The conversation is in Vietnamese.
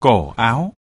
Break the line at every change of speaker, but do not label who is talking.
cổ áo.